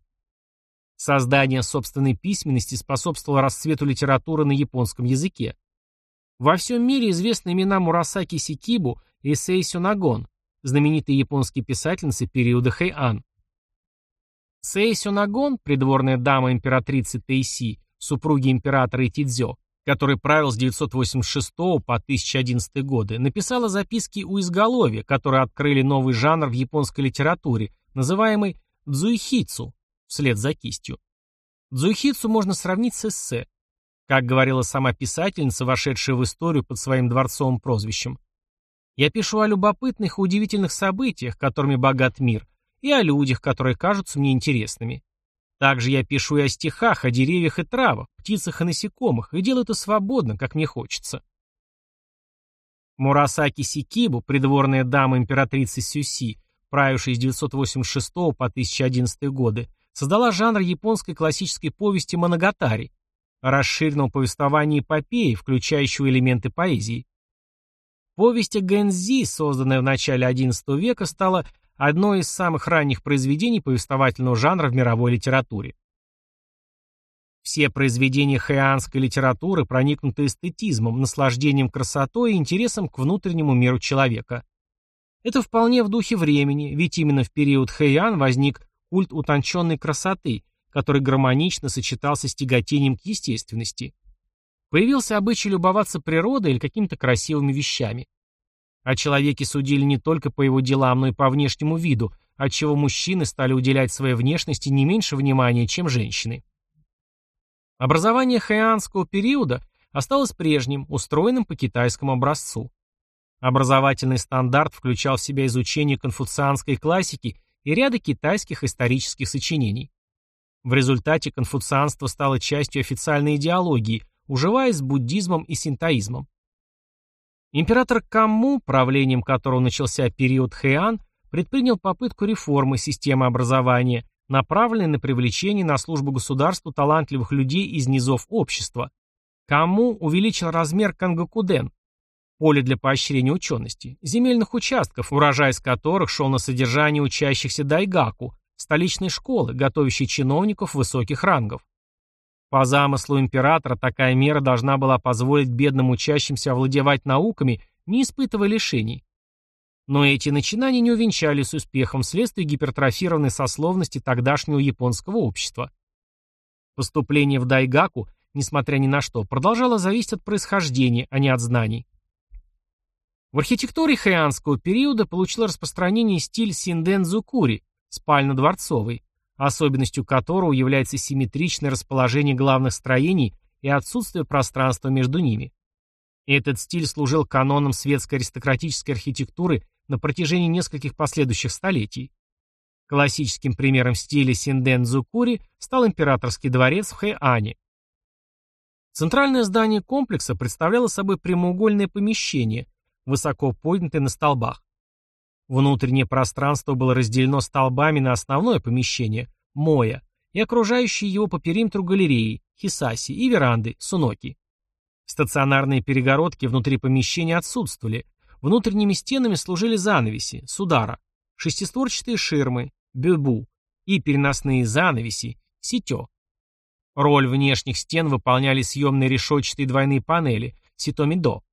Создание собственной письменности способствовало расцвету литературы на японском языке. Во всем мире известны имена Мурасаки Сикибу и Сейсю Нагон, знаменитые японские писательницы периода Хэйан. Сейсю Нагон, придворная дама императрицы Тейси, супруги императора Итидзё, который правил с 986 по 1011 годы, написала записки у изголовья, которые открыли новый жанр в японской литературе, называемый дзуихицу, вслед за кистью. Дзуихицу можно сравнить с эссе. Как говорила сама писательница, вошедшая в историю под своим дворцовым прозвищем. Я пишу о любопытных и удивительных событиях, которыми богат мир, и о людях, которые кажутся мне интересными. Также я пишу и о стихах, о деревьях и травах, птицах и насекомых, и делаю это свободно, как мне хочется. Мурасаки Сикибу, придворная дама императрицы Сюси, правившая с 986 по 1011 годы, создала жанр японской классической повести «Моногатари», расширенного повествования эпопеи, включающего элементы поэзии. Повесть о Гэнзи, созданная в начале XI века, стала одной из самых ранних произведений повествовательного жанра в мировой литературе. Все произведения хэанской литературы проникнуты эстетизмом, наслаждением красотой и интересом к внутреннему миру человека. Это вполне в духе времени, ведь именно в период Хэйан возник культ утонченной красоты, который гармонично сочетался с тяготением к естественности. Появился обычай любоваться природой или какими-то красивыми вещами. О человеке судили не только по его делам, но и по внешнему виду, отчего мужчины стали уделять своей внешности не меньше внимания, чем женщины. Образование хэанского периода осталось прежним, устроенным по китайскому образцу. Образовательный стандарт включал в себя изучение конфуцианской классики и ряда китайских исторических сочинений. В результате конфуцианство стало частью официальной идеологии, уживаясь с буддизмом и синтоизмом. Император Камму, правлением которого начался период Хэан, предпринял попытку реформы системы образования, направленные на привлечение на службу государству талантливых людей из низов общества. Кому увеличил размер Кангакуден, поле для поощрения учености, земельных участков, урожай из которых шел на содержание учащихся Дайгаку, столичной школы, готовящей чиновников высоких рангов. По замыслу императора такая мера должна была позволить бедным учащимся овладевать науками, не испытывая лишений. Но эти начинания не увенчались успехом вследствие гипертрофированной сословности тогдашнего японского общества. Поступление в Дайгаку, несмотря ни на что, продолжало зависеть от происхождения, а не от знаний. В архитектуре хэанского периода получил распространение стиль синден-зукури, спально-дворцовый, особенностью которого является симметричное расположение главных строений и отсутствие пространства между ними. Этот стиль служил каноном светской аристократической архитектуры на протяжении нескольких последующих столетий. Классическим примером стиля Синден-Зукури стал императорский дворец в Хэане. Центральное здание комплекса представляло собой прямоугольное помещение, высоко поднятое на столбах. Внутреннее пространство было разделено столбами на основное помещение – Моя, и окружающие его по периметру галереи – Хисаси и веранды – Суноки. Стационарные перегородки внутри помещения отсутствовали, Внутренними стенами служили занавеси, судара, шестистворчатые ширмы, бюбу и переносные занавеси, ситё. Роль внешних стен выполняли съемные решетчатые двойные панели, ситомидо.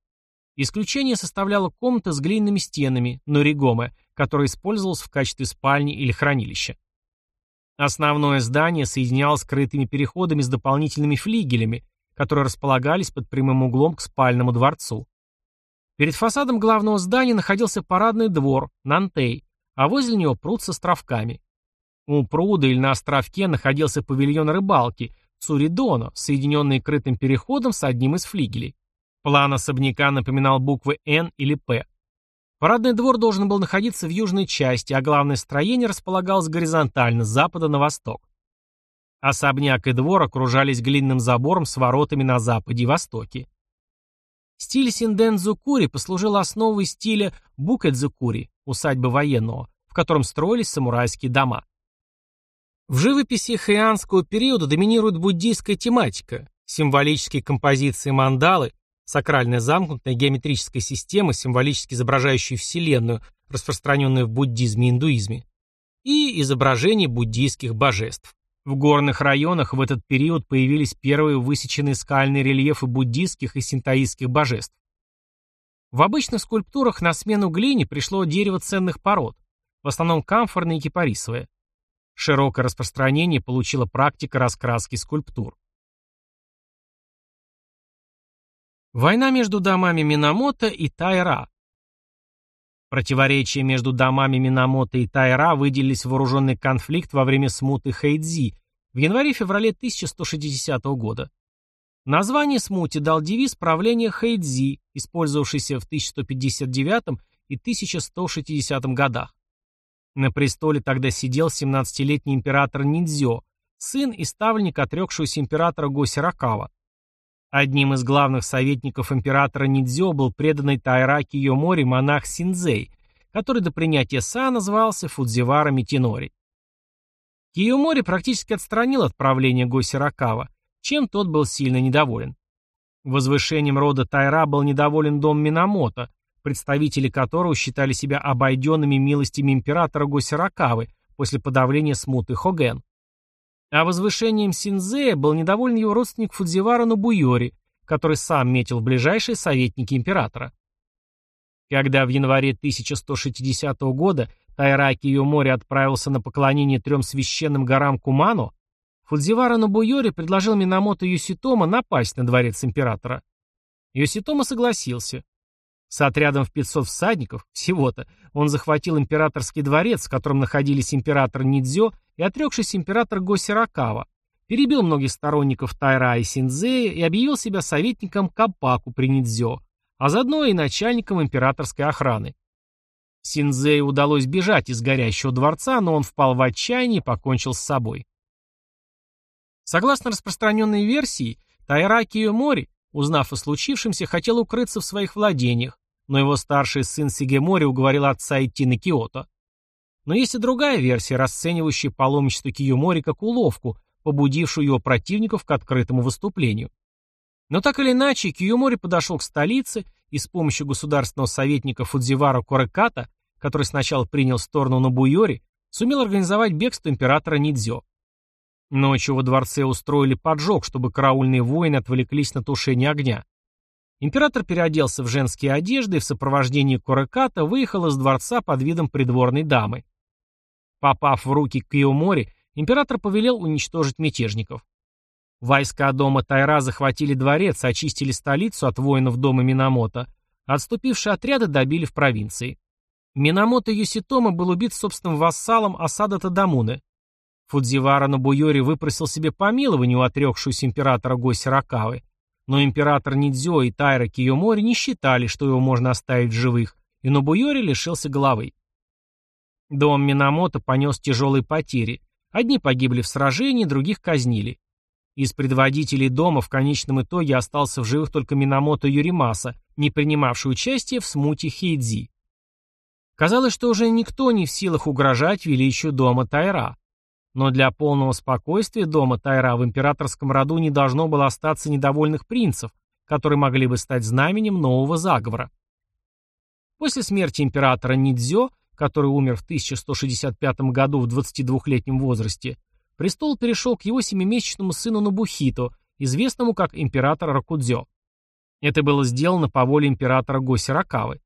Исключение составляла комната с глиняными стенами, норигоме, которая использовалась в качестве спальни или хранилища. Основное здание соединялось скрытыми переходами с дополнительными флигелями, которые располагались под прямым углом к спальному дворцу. Перед фасадом главного здания находился парадный двор, Нантей, а возле него пруд с островками. У пруда или на островке находился павильон рыбалки, Цуридоно, соединенный крытым переходом с одним из флигелей. План особняка напоминал буквы «Н» или «П». Парадный двор должен был находиться в южной части, а главное строение располагалось горизонтально, с запада на восток. Особняк и двор окружались глиняным забором с воротами на западе и востоке. Стиль синден-дзукури послужил основой стиля букэдзукури, усадьбы военного, в котором строились самурайские дома. В живописи хэанского периода доминирует буддийская тематика, символические композиции мандалы, сакральная замкнутая геометрическая система, символически изображающая Вселенную, распространенная в буддизме и индуизме, и изображения буддийских божеств. В горных районах в этот период появились первые высеченные скальные рельефы буддистских и синтоистских божеств. В обычных скульптурах на смену глине пришло дерево ценных пород, в основном камфорное и кипарисовое. Широкое распространение получила практика раскраски скульптур. Война между домами Минамото и Тайра. Противоречия между домами Минамото и Тайра выделились в вооруженный конфликт во время смуты Хэйдзи в январе-феврале 1160 года. Название смуте дал девиз правления Хэйдзи, использовавшийся в 1159 и 1160 годах. На престоле тогда сидел 17-летний император Ниндзё, сын и ставленник отрекшегося императора Госиракава. Одним из главных советников императора Нидзё был преданный Тайра Киёмори монах Синзей, который до принятия Са назывался Фудзивара Митинори. Киёмори практически отстранил от правления Госиракава, чем тот был сильно недоволен. Возвышением рода Тайра был недоволен дом Минамото, представители которого считали себя обойденными милостями императора Госиракавы после подавления смуты Хоген. А возвышением Синзея был недоволен его родственник Фудзивара Нобуйори, который сам метил в ближайшие советники императора. Когда в январе 1160 года Тайраки Йомори отправился на поклонение трем священным горам Кумано, Фудзивара Нобуйори предложил Минамото Юситома напасть на дворец императора. Юситома согласился. С отрядом в 500 всадников, всего-то, он захватил императорский дворец, в котором находились император Нидзё и отрекшийся император Госиракава, перебил многих сторонников Тайра и Синдзея и объявил себя советником Капаку при Нидзё, а заодно и начальником императорской охраны. Синдзею удалось бежать из горящего дворца, но он впал в отчаяние и покончил с собой. Согласно распространенной версии, Тайра Киомори, узнав о случившемся, хотел укрыться в своих владениях, но его старший сын Сигемори уговорил отца идти на Киото. Но есть и другая версия, расценивающая паломничество Киомори как уловку, побудившую его противников к открытому выступлению. Но так или иначе, Киомори подошел к столице и с помощью государственного советника Фудзивара Кореката, который сначала принял сторону Нобуйори, сумел организовать бегство императора Нидзё. Ночью во дворце устроили поджог, чтобы караульные воины отвлеклись на тушение огня. Император переоделся в женские одежды и в сопровождении Кореката выехал из дворца под видом придворной дамы. Попав в руки Киомори, император повелел уничтожить мятежников. Войска дома Тайра захватили дворец, очистили столицу от воинов дома Минамото, отступившие отряды добили в провинции. Минамото Юситома был убит собственным вассалом Асада Тадамуны. Фудзивара Набуйори выпросил себе помилование у отрекшегося императора Госи Ракавы, но император Нидзё и Тайра Киомори не считали, что его можно оставить в живых, и Нобуйори лишился головы. Дом Минамото понес тяжелые потери. Одни погибли в сражении, других казнили. Из предводителей дома в конечном итоге остался в живых только Минамото Юримаса, не принимавший участие в смуте Хейдзи. Казалось, что уже никто не в силах угрожать величию дома Тайра. Но для полного спокойствия дома Тайра в императорском роду не должно было остаться недовольных принцев, которые могли бы стать знаменем нового заговора. После смерти императора Нидзё, который умер в 1165 году в 22-летнем возрасте, престол перешел к его семимесячному сыну Набухито, известному как император Ракудзё. Это было сделано по воле императора Госиракавы.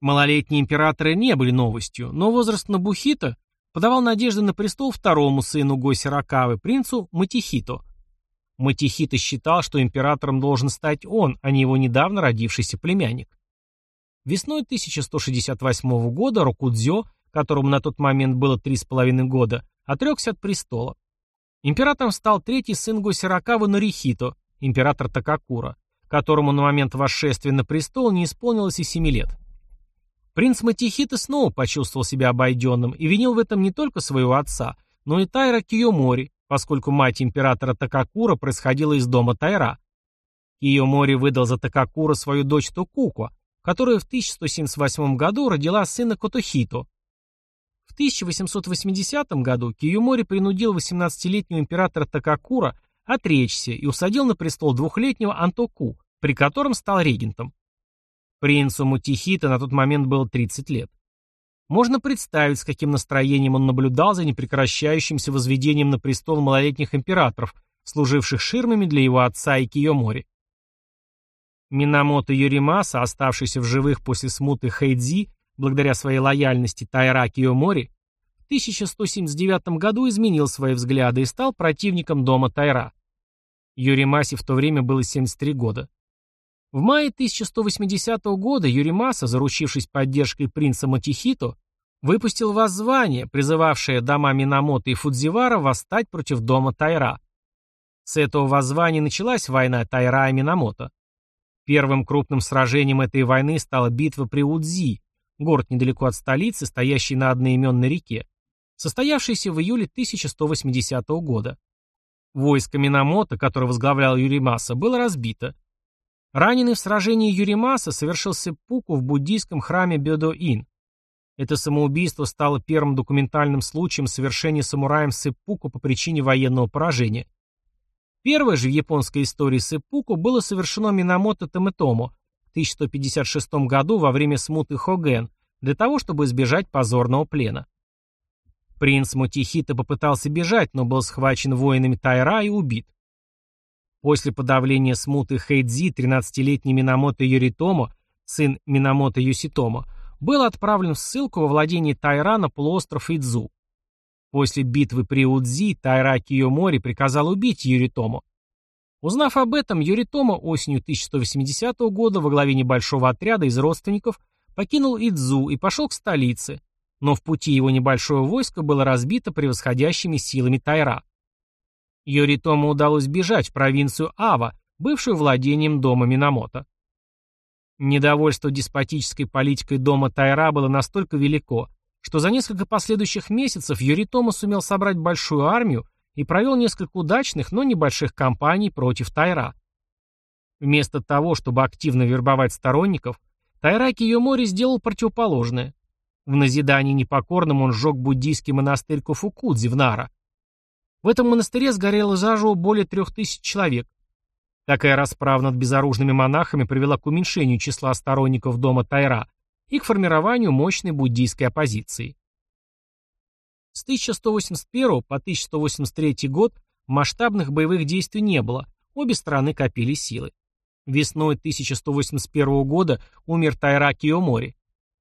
Малолетние императоры не были новостью, но возраст Набухито подавал надежды на престол второму сыну Госиракавы, принцу Матихито. Матихито считал, что императором должен стать он, а не его недавно родившийся племянник. Весной 1168 года Рокудзё, которому на тот момент было три с половиной года, отрекся от престола. Императором стал третий сын Госиракавы Норихито, император Такакура, которому на момент восшествия на престол не исполнилось и семи лет. Принц Матихита снова почувствовал себя обойденным и винил в этом не только своего отца, но и Тайра Киомори, поскольку мать императора Такакура происходила из дома Тайра. Киомори выдал за Такакура свою дочь Токуко, которая в 1178 году родила сына Котохито. В 1880 году Киомори принудил 18-летнего императора Такакура отречься и усадил на престол двухлетнего Антоку, при котором стал регентом. Принцу Мутихита на тот момент было 30 лет. Можно представить, с каким настроением он наблюдал за непрекращающимся возведением на престол малолетних императоров, служивших ширмами для его отца и Киомори. Минамото Юримаса, оставшийся в живых после смуты Хэйдзи, благодаря своей лояльности Тайра Киомори, в 1179 году изменил свои взгляды и стал противником дома Тайра. Юримасе в то время было 73 года. В мае 1180 года Юримаса, заручившись поддержкой принца Матихито, выпустил воззвание, призывавшее дома Минамото и Фудзивара восстать против дома Тайра. С этого воззвания началась война Тайра и Минамото. Первым крупным сражением этой войны стала битва при Удзи, город недалеко от столицы, стоящий на одноименной реке, состоявшаяся в июле 1180 года. Войско Минамото, которое возглавлял Юримаса, было разбито. Раненый в сражении Юримаса совершил сеппуку в буддийском храме Бёдо-Ин. Это самоубийство стало первым документальным случаем совершения самураем сеппуку по причине военного поражения. Первое же в японской истории сеппуку было совершено Минамото Томэтомо, в 1156 году во время смуты Хоген, для того, чтобы избежать позорного плена. Принц Мотихита попытался бежать, но был схвачен воинами Тайра и убит. После подавления смуты Хэйдзи 13-летний Минамото Йоритомо, сын Минамото Юситомо, был отправлен в ссылку во владение Тайра на полуостров Идзу. После битвы при Удзи Тайра Киомори приказал убить Юритомо. Узнав об этом, Юритомо осенью 1180 года во главе небольшого отряда из родственников покинул Идзу и пошел к столице, но в пути его небольшое войско было разбито превосходящими силами Тайра. Йоритому удалось бежать в провинцию Ава, бывшую владением дома Минамото. Недовольство деспотической политикой дома Тайра было настолько велико, что за несколько последующих месяцев Йоритома сумел собрать большую армию и провел несколько удачных, но небольших кампаний против Тайра. Вместо того, чтобы активно вербовать сторонников, Тайра Киомори сделал противоположное. В назидании непокорным он сжег буддийский монастырь Куфукудзи в Нара. В этом монастыре сгорело заживо более трех тысяч человек. Такая расправа над безоружными монахами привела к уменьшению числа сторонников дома Тайра и к формированию мощной буддийской оппозиции. С 1181 по 1183 год масштабных боевых действий не было, обе стороны копили силы. Весной 1181 года умер Тайра Киомори.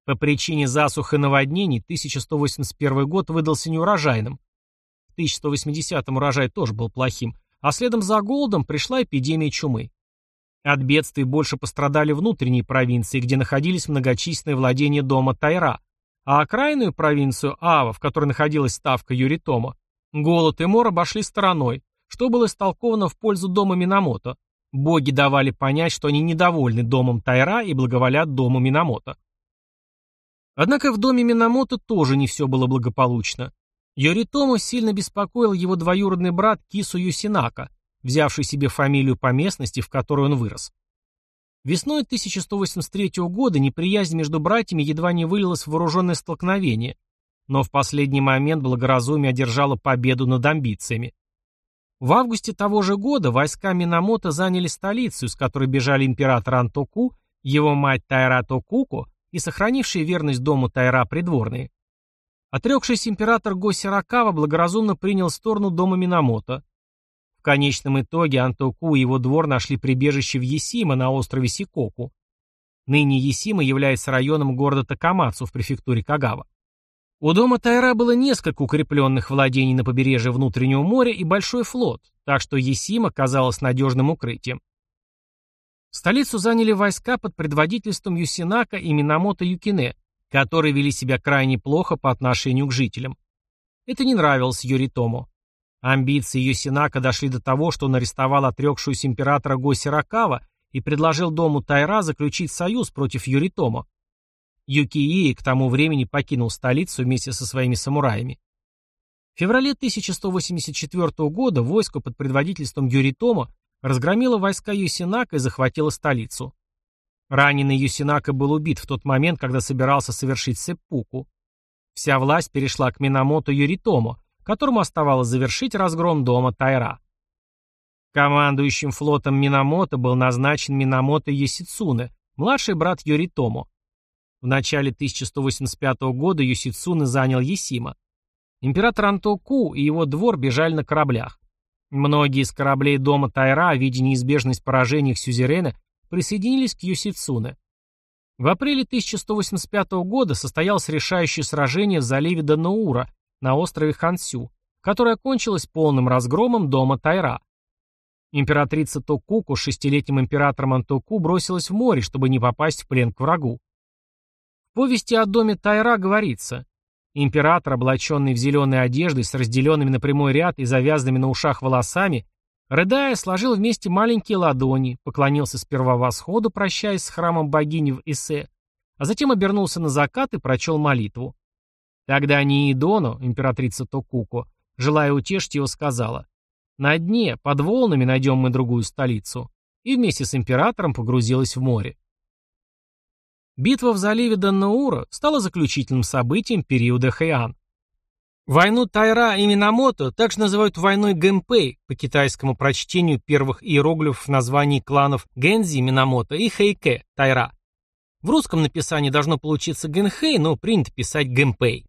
По причине засух и наводнений 1181 год выдался неурожайным. В 1180 урожай тоже был плохим, а следом за голодом пришла эпидемия чумы. От бедствий больше пострадали внутренние провинции, где находились многочисленные владения дома Тайра, а окраинную провинцию Ава, в которой находилась ставка Юритома, голод и мор обошли стороной, что было истолковано в пользу дома Минамото. Боги давали понять, что они недовольны домом Тайра и благоволят дому Минамото. Однако в доме Минамото тоже не все было благополучно. Йоритомо сильно беспокоил его двоюродный брат Кису Юсинака, взявший себе фамилию по местности, в которой он вырос. Весной 1183 года неприязнь между братьями едва не вылилась в вооруженное столкновение, но в последний момент благоразумие одержало победу над амбициями. В августе того же года войска Минамото заняли столицу, из которой бежали император Антоку, его мать Тайра Токуко и сохранившие верность дому Тайра придворные. Отрекшийся император Госиракава благоразумно принял сторону дома Минамото. В конечном итоге Антоку и его двор нашли прибежище в Есима на острове Сикоку. Ныне Есима является районом города Такамацу в префектуре Кагава. У дома Тайра было несколько укрепленных владений на побережье внутреннего моря и большой флот, так что Есима казалась надежным укрытием. Столицу заняли войска под предводительством Юсинака и Минамото Юкине, которые вели себя крайне плохо по отношению к жителям. Это не нравилось Юритому. Амбиции Юсинака дошли до того, что он арестовал отрекшуюся императора Госи Ракава и предложил дому Тайра заключить союз против Юритома. Юкии к тому времени покинул столицу вместе со своими самураями. В феврале 1184 года войско под предводительством Юритома разгромила войска Юсинака и захватила столицу. Раненый Юсинака был убит в тот момент, когда собирался совершить сеппуку. Вся власть перешла к Минамото Юритому, которому оставалось завершить разгром дома Тайра. Командующим флотом Минамото был назначен Минамото Йосицуне, младший брат Юритому. В начале 1185 года Юсицуне занял Есима. Император Антоку и его двор бежали на кораблях. Многие из кораблей дома Тайра, видя неизбежность поражения их сюзерена, присоединились к Юсицуне. В апреле 1185 года состоялось решающее сражение в заливе Данаура на острове Хансю, которое окончилось полным разгромом дома Тайра. Императрица Токуку с шестилетним императором Антоку бросилась в море, чтобы не попасть в плен к врагу. В повести о доме Тайра говорится, Император, облаченный в зеленые одежды с разделенными на прямой ряд и завязанными на ушах волосами, рыдая, сложил вместе маленькие ладони, поклонился сперва восходу, прощаясь с храмом богини в Исе, а затем обернулся на закат и прочел молитву. Тогда Ниидоно, императрица Токуко, желая утешить его, сказала, «На дне, под волнами найдем мы другую столицу», и вместе с императором погрузилась в море. Битва в заливе Даннаура стала заключительным событием периода Хэйан. Войну Тайра и Минамото также называют войной Гэмпэй по китайскому прочтению первых иероглифов названий кланов Гэнзи, Минамото и Хэйке, Тайра. В русском написании должно получиться Гэнхэй, но принято писать Гэмпэй.